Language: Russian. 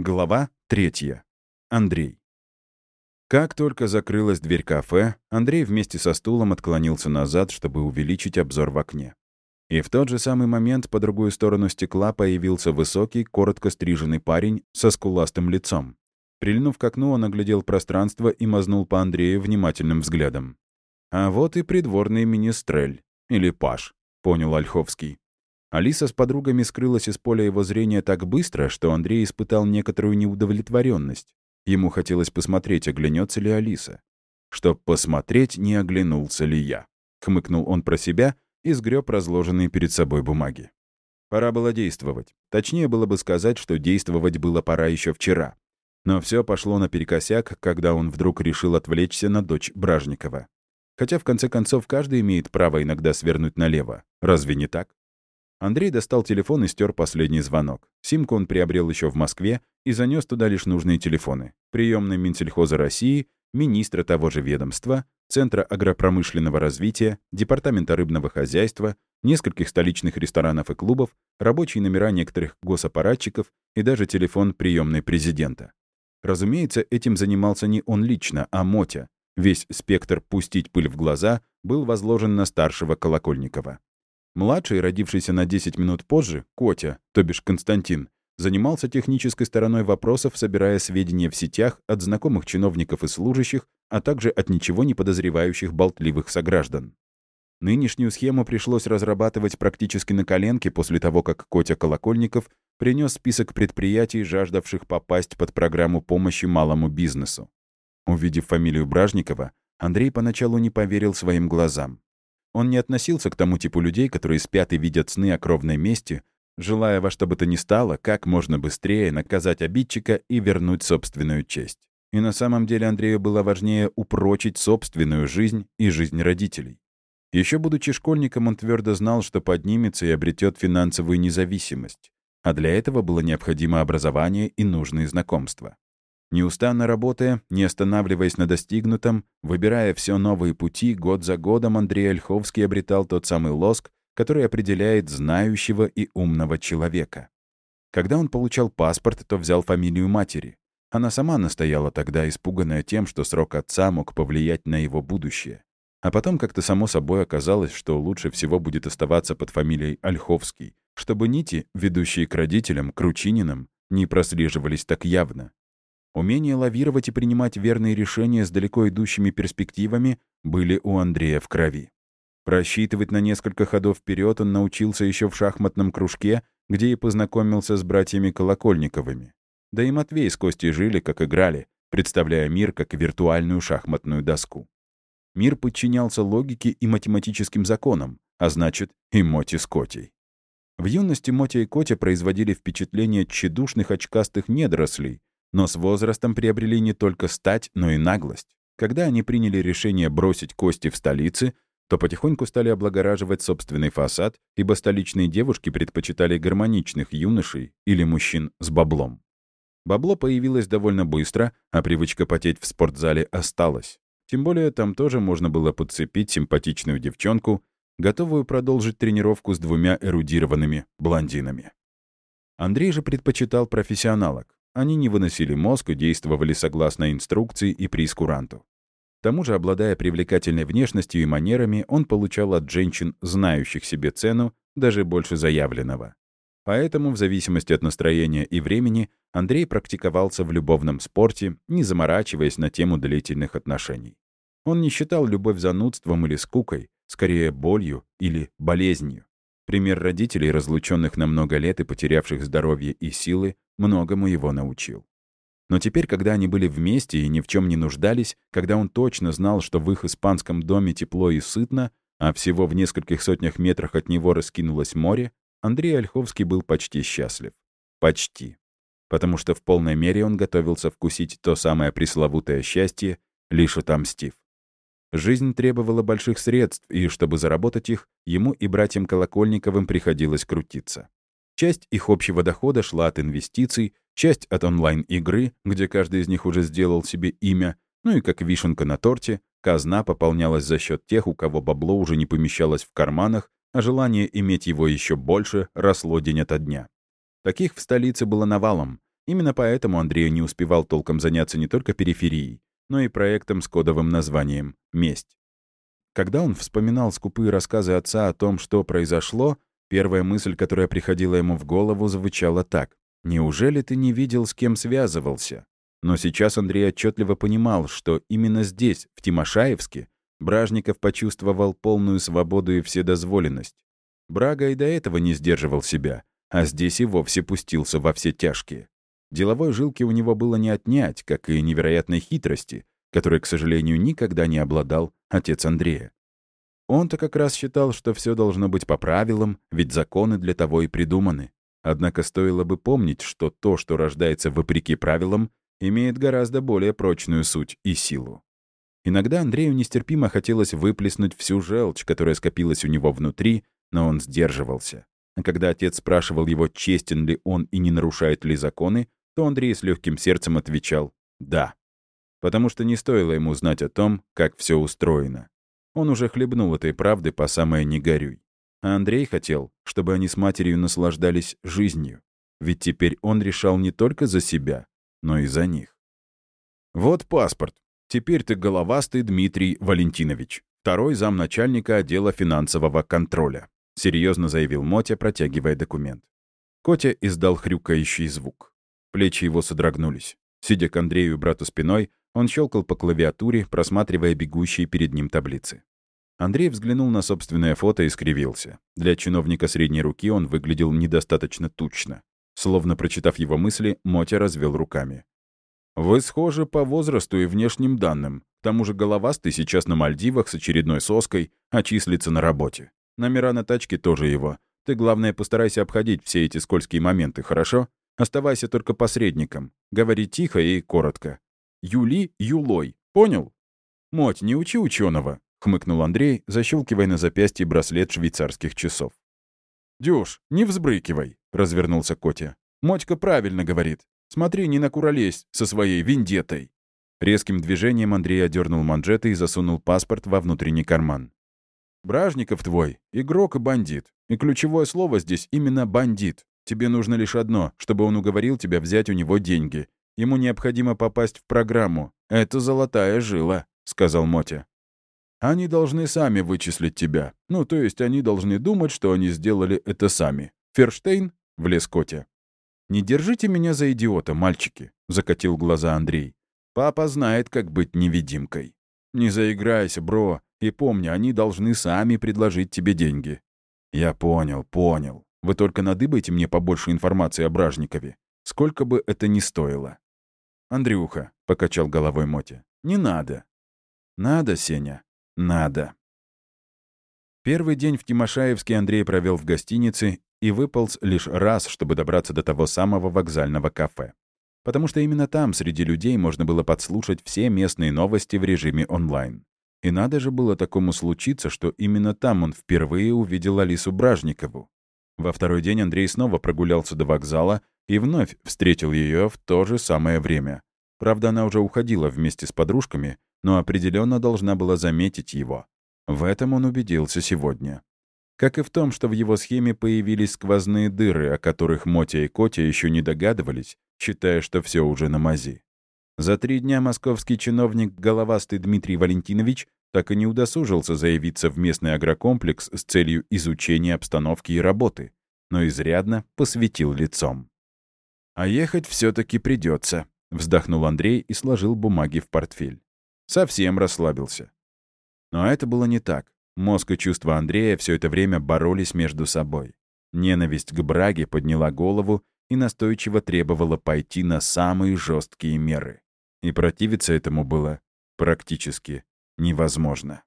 Глава третья. Андрей. Как только закрылась дверь кафе, Андрей вместе со стулом отклонился назад, чтобы увеличить обзор в окне. И в тот же самый момент по другую сторону стекла появился высокий, коротко стриженный парень со скуластым лицом. Прильнув к окну, он оглядел пространство и мазнул по Андрею внимательным взглядом. «А вот и придворный министрель. Или паш», — понял Ольховский. Алиса с подругами скрылась из поля его зрения так быстро, что Андрей испытал некоторую неудовлетворенность. Ему хотелось посмотреть, оглянется ли Алиса. Чтоб посмотреть, не оглянулся ли я. Хмыкнул он про себя и сгреб разложенные перед собой бумаги. Пора было действовать. Точнее было бы сказать, что действовать было пора еще вчера. Но все пошло наперекосяк, когда он вдруг решил отвлечься на дочь Бражникова. Хотя, в конце концов, каждый имеет право иногда свернуть налево. Разве не так? Андрей достал телефон и стер последний звонок. Симку он приобрел еще в Москве и занес туда лишь нужные телефоны. Приемный Минсельхоза России, министра того же ведомства, Центра агропромышленного развития, Департамента рыбного хозяйства, нескольких столичных ресторанов и клубов, рабочие номера некоторых госаппаратчиков и даже телефон приемной президента. Разумеется, этим занимался не он лично, а Мотя. Весь спектр «пустить пыль в глаза» был возложен на старшего Колокольникова. Младший, родившийся на 10 минут позже, Котя, то бишь Константин, занимался технической стороной вопросов, собирая сведения в сетях от знакомых чиновников и служащих, а также от ничего не подозревающих болтливых сограждан. Нынешнюю схему пришлось разрабатывать практически на коленке после того, как Котя Колокольников принес список предприятий, жаждавших попасть под программу помощи малому бизнесу. Увидев фамилию Бражникова, Андрей поначалу не поверил своим глазам. Он не относился к тому типу людей, которые спят и видят сны о кровной мести, желая во что бы то ни стало как можно быстрее наказать обидчика и вернуть собственную честь. И на самом деле Андрею было важнее упрочить собственную жизнь и жизнь родителей. Еще будучи школьником, он твердо знал, что поднимется и обретет финансовую независимость. А для этого было необходимо образование и нужные знакомства. Неустанно работая, не останавливаясь на достигнутом, выбирая все новые пути, год за годом Андрей Ольховский обретал тот самый лоск, который определяет знающего и умного человека. Когда он получал паспорт, то взял фамилию матери. Она сама настояла тогда, испуганная тем, что срок отца мог повлиять на его будущее. А потом как-то само собой оказалось, что лучше всего будет оставаться под фамилией Ольховский, чтобы нити, ведущие к родителям, к не прослеживались так явно. Умение лавировать и принимать верные решения с далеко идущими перспективами были у Андрея в крови. Просчитывать на несколько ходов вперед он научился еще в шахматном кружке, где и познакомился с братьями Колокольниковыми. Да и Матвей с Костей жили, как играли, представляя мир как виртуальную шахматную доску. Мир подчинялся логике и математическим законам, а значит, и Моти с Котей. В юности Мотя и Котя производили впечатление тщедушных очкастых недорослей, но с возрастом приобрели не только стать, но и наглость. Когда они приняли решение бросить кости в столице, то потихоньку стали облагораживать собственный фасад, ибо столичные девушки предпочитали гармоничных юношей или мужчин с баблом. Бабло появилось довольно быстро, а привычка потеть в спортзале осталась. Тем более там тоже можно было подцепить симпатичную девчонку, готовую продолжить тренировку с двумя эрудированными блондинами. Андрей же предпочитал профессионалок. Они не выносили мозг и действовали согласно инструкции и прескуранту. К тому же, обладая привлекательной внешностью и манерами, он получал от женщин, знающих себе цену, даже больше заявленного. Поэтому, в зависимости от настроения и времени, Андрей практиковался в любовном спорте, не заморачиваясь на тему длительных отношений. Он не считал любовь занудством или скукой, скорее болью или болезнью. Пример родителей, разлученных на много лет и потерявших здоровье и силы, многому его научил. Но теперь, когда они были вместе и ни в чем не нуждались, когда он точно знал, что в их испанском доме тепло и сытно, а всего в нескольких сотнях метрах от него раскинулось море, Андрей Ольховский был почти счастлив. Почти. Потому что в полной мере он готовился вкусить то самое пресловутое счастье, лишь отомстив. Жизнь требовала больших средств, и чтобы заработать их, ему и братьям Колокольниковым приходилось крутиться. Часть их общего дохода шла от инвестиций, часть от онлайн-игры, где каждый из них уже сделал себе имя, ну и как вишенка на торте, казна пополнялась за счет тех, у кого бабло уже не помещалось в карманах, а желание иметь его еще больше росло день ото дня. Таких в столице было навалом, Именно поэтому Андрей не успевал толком заняться не только периферией, но и проектом с кодовым названием «Месть». Когда он вспоминал скупые рассказы отца о том, что произошло, первая мысль, которая приходила ему в голову, звучала так. «Неужели ты не видел, с кем связывался?» Но сейчас Андрей отчетливо понимал, что именно здесь, в Тимошаевске, Бражников почувствовал полную свободу и вседозволенность. Брага и до этого не сдерживал себя, а здесь и вовсе пустился во все тяжкие. Деловой жилки у него было не отнять, как и невероятной хитрости, которой, к сожалению, никогда не обладал отец Андрея. Он-то как раз считал, что все должно быть по правилам, ведь законы для того и придуманы. Однако стоило бы помнить, что то, что рождается вопреки правилам, имеет гораздо более прочную суть и силу. Иногда Андрею нестерпимо хотелось выплеснуть всю желчь, которая скопилась у него внутри, но он сдерживался. А когда отец спрашивал его, честен ли он и не нарушает ли законы, то Андрей с легким сердцем отвечал «да». Потому что не стоило ему знать о том, как все устроено. Он уже хлебнул этой правды по самое не горюй. А Андрей хотел, чтобы они с матерью наслаждались жизнью. Ведь теперь он решал не только за себя, но и за них. «Вот паспорт. Теперь ты головастый Дмитрий Валентинович, второй замначальника отдела финансового контроля», серьезно заявил Мотя, протягивая документ. Котя издал хрюкающий звук. Плечи его содрогнулись. Сидя к Андрею и брату спиной, он щелкал по клавиатуре, просматривая бегущие перед ним таблицы. Андрей взглянул на собственное фото и скривился. Для чиновника средней руки он выглядел недостаточно тучно. Словно прочитав его мысли, Мотя развел руками. «Вы схожи по возрасту и внешним данным. К тому же головастый сейчас на Мальдивах с очередной соской, а числится на работе. Номера на тачке тоже его. Ты, главное, постарайся обходить все эти скользкие моменты, хорошо?» Оставайся только посредником. Говори тихо и коротко. Юли Юлой. Понял? Моть, не учи ученого, хмыкнул Андрей, защелкивая на запястье браслет швейцарских часов. Дюш, не взбрыкивай, развернулся Котя. Мотька правильно говорит. Смотри, не накуролезь со своей виндетой. Резким движением Андрей одернул манжеты и засунул паспорт во внутренний карман. «Бражников твой — игрок и бандит. И ключевое слово здесь именно «бандит». Тебе нужно лишь одно, чтобы он уговорил тебя взять у него деньги. Ему необходимо попасть в программу. Это золотая жила», — сказал Мотя. «Они должны сами вычислить тебя. Ну, то есть они должны думать, что они сделали это сами. Ферштейн?» — влез Котя. «Не держите меня за идиота, мальчики», — закатил глаза Андрей. «Папа знает, как быть невидимкой. Не заиграйся, бро, и помни, они должны сами предложить тебе деньги». «Я понял, понял», вы только надыбайте мне побольше информации о Бражникове. Сколько бы это ни стоило. «Андрюха», — покачал головой Мотя, — «не надо». «Надо, Сеня, надо». Первый день в Тимошаевске Андрей провел в гостинице и выполз лишь раз, чтобы добраться до того самого вокзального кафе. Потому что именно там среди людей можно было подслушать все местные новости в режиме онлайн. И надо же было такому случиться, что именно там он впервые увидел Алису Бражникову. Во второй день Андрей снова прогулялся до вокзала и вновь встретил ее в то же самое время. Правда, она уже уходила вместе с подружками, но определенно должна была заметить его. В этом он убедился сегодня. Как и в том, что в его схеме появились сквозные дыры, о которых Мотя и Котя еще не догадывались, считая, что все уже на мази. За три дня московский чиновник головастый Дмитрий Валентинович так и не удосужился заявиться в местный агрокомплекс с целью изучения обстановки и работы, но изрядно посветил лицом. «А ехать все таки придется, вздохнул Андрей и сложил бумаги в портфель. Совсем расслабился. Но это было не так. Мозг и чувства Андрея все это время боролись между собой. Ненависть к Браге подняла голову и настойчиво требовала пойти на самые жесткие меры. И противиться этому было практически невозможно.